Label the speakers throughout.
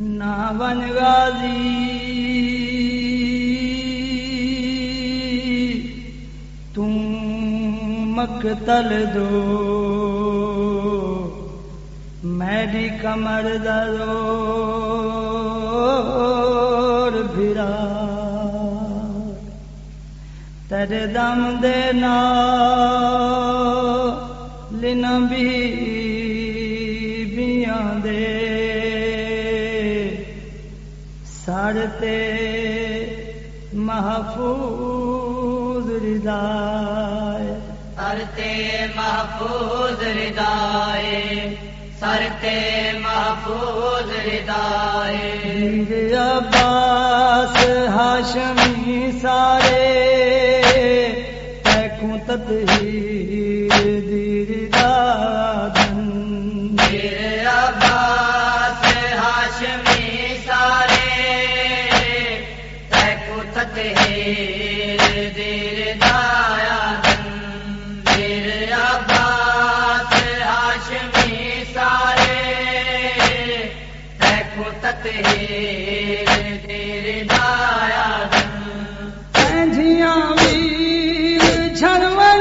Speaker 1: ناون غازی۔ تم مقتل دو۔ میری کمر درو۔ بھرا۔ تر دم دینا۔ بھی کرتے محفوظ ردائے۔
Speaker 2: کرتے محفوظ ردائے سرتے محفوظ ردائے۔
Speaker 1: عباس ہاشمی سارے جھڑوا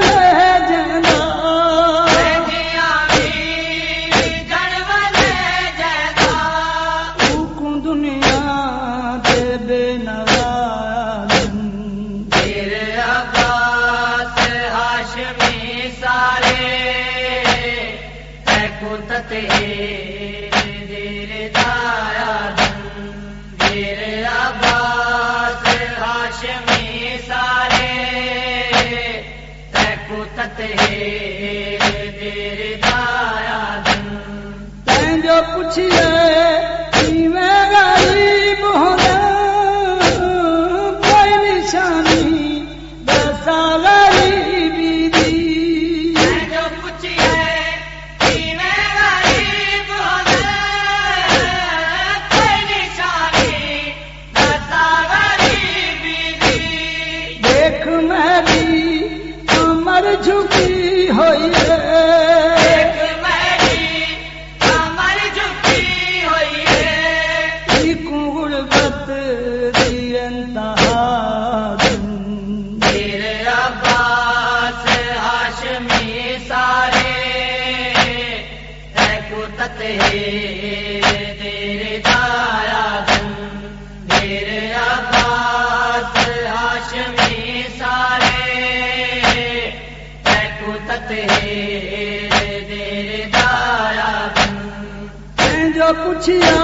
Speaker 1: پوچھیا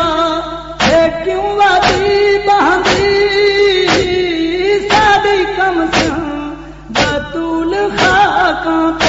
Speaker 1: اے کیوں وادی بہندی؟ سادی کم سن بطول خاکاں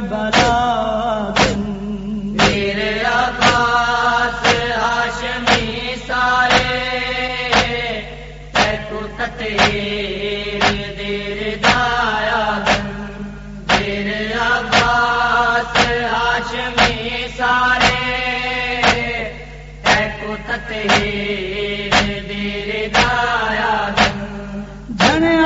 Speaker 2: بلا
Speaker 1: میرے عباس ہاشمی سارے تیکو تطہیر دیر دایا میرے عباس ہاشمی سارے تیکو تطہیر دیر دایا دن
Speaker 2: جھنے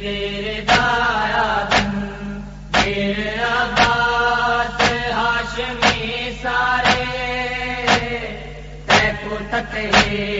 Speaker 1: دیر دایا دن دیر عباس ہاشمی سارے تیکو تطہیر